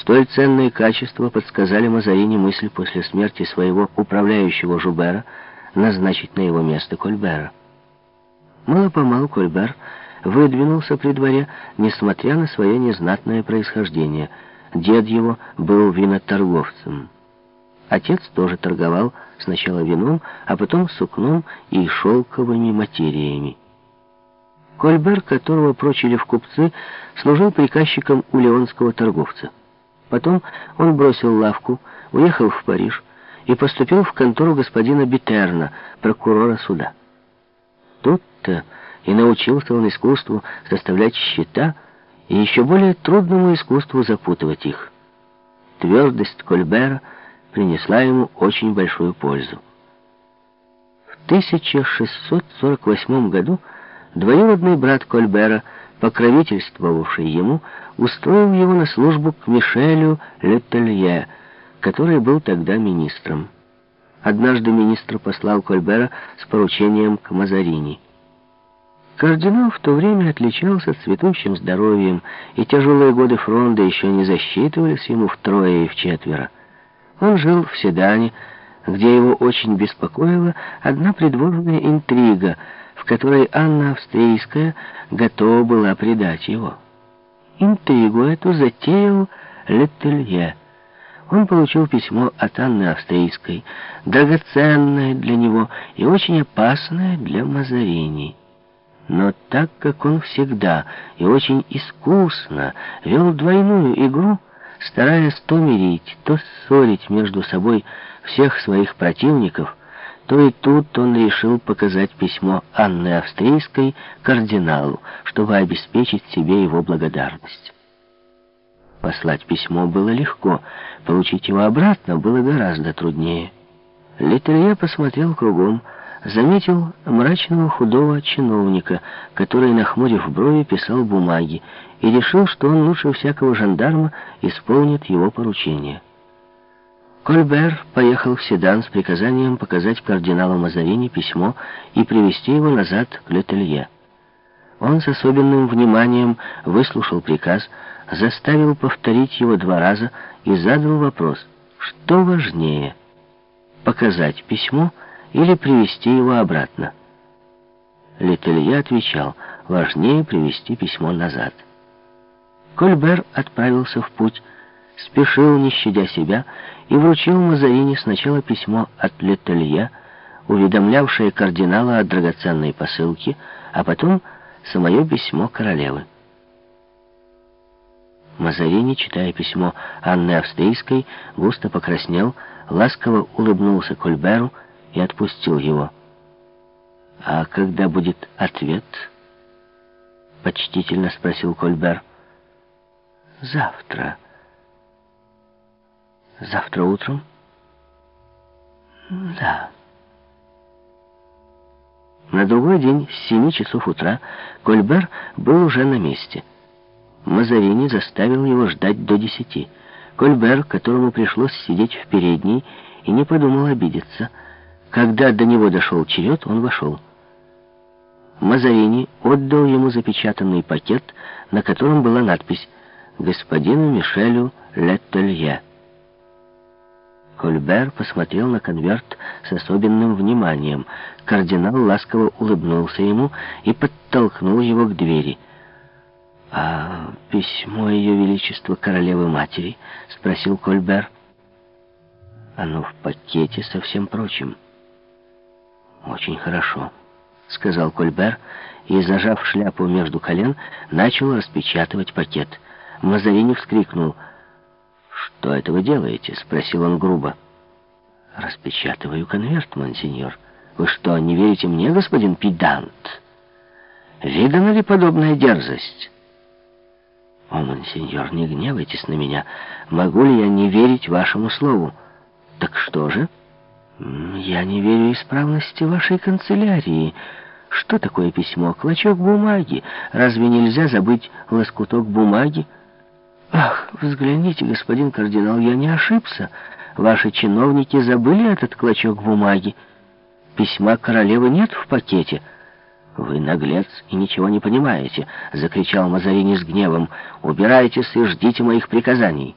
Столь ценные качества подсказали Мазарини мысль после смерти своего управляющего Жубера назначить на его место Кольбера. Мало-помалу Кольбер выдвинулся при дворе, несмотря на свое незнатное происхождение. Дед его был виноторговцем. Отец тоже торговал сначала вином, а потом сукном и шелковыми материями. Кольбер, которого прочили в купцы, служил приказчиком у леонского торговца. Потом он бросил лавку, уехал в Париж и поступил в контору господина Битерна, прокурора суда. Тут-то и научился он искусству составлять счета и еще более трудному искусству запутывать их. Твердость Кольбера принесла ему очень большую пользу. В 1648 году двоюродный брат Кольбера, покровительствовавший ему, устроил его на службу к Мишелю Летелье, который был тогда министром. Однажды министр послал Кольбера с поручением к Мазарини. Кардинал в то время отличался цветущим здоровьем, и тяжелые годы фронта еще не засчитывались ему втрое и вчетверо. Он жил в Седане, где его очень беспокоила одна придворная интрига, в которой Анна Австрийская готова была предать его. Интригу эту затеял Летелье. Он получил письмо от Анны Австрийской, драгоценное для него и очень опасное для Мазарини. Но так как он всегда и очень искусно вел двойную игру, стараясь то мирить, то ссорить между собой всех своих противников, то и тут он решил показать письмо Анны Австрийской кардиналу, чтобы обеспечить себе его благодарность. Послать письмо было легко, получить его обратно было гораздо труднее. Летерье посмотрел кругом, заметил мрачного худого чиновника, который, нахмурив брови, писал бумаги, и решил, что он лучше всякого жандарма исполнит его поручение. Кольбер поехал в Седан с приказанием показать кардиналу Мазарини письмо и привести его назад к Летелье. Он с особенным вниманием выслушал приказ, заставил повторить его два раза и задал вопрос, что важнее, показать письмо или привести его обратно. Летелье отвечал, важнее привести письмо назад. Кольбер отправился в путь, спешил, не щадя себя, и вручил Мазарини сначала письмо от Летелье, уведомлявшее кардинала о драгоценной посылке, а потом самое письмо королевы. Мазарини, читая письмо Анны Австрийской, густо покраснел, ласково улыбнулся Кольберу и отпустил его. «А когда будет ответ?» — почтительно спросил Кольбер. «Завтра». «Завтра утром?» «Да». На другой день с семи часов утра Кольбер был уже на месте. Мазарини заставил его ждать до десяти. Кольбер, которому пришлось сидеть в передней, и не подумал обидеться — когда до него дошел черед, он вошел. Мазарини отдал ему запечатанный пакет, на котором была надпись «Господину Мишелю Леттелье». Кольбер посмотрел на конверт с особенным вниманием. Кардинал ласково улыбнулся ему и подтолкнул его к двери. «А письмо Ее Величества Королевы-Матери?» — спросил Кольбер. «Оно в пакете со всем прочим». «Очень хорошо», — сказал Кольбер, и, зажав шляпу между колен, начал распечатывать пакет. Мазарини вскрикнул. «Что это вы делаете?» — спросил он грубо. «Распечатываю конверт, монсеньор. Вы что, не верите мне, господин педант? Видана ли подобная дерзость?» «О, монсеньор, не гневайтесь на меня. Могу ли я не верить вашему слову?» «Так что же?» «Я не верю исправности вашей канцелярии. Что такое письмо? Клочок бумаги. Разве нельзя забыть лоскуток бумаги?» «Ах, взгляните, господин кардинал, я не ошибся. Ваши чиновники забыли этот клочок бумаги. Письма королевы нет в пакете». «Вы наглец и ничего не понимаете», — закричал Мазарини с гневом. «Убирайтесь и ждите моих приказаний».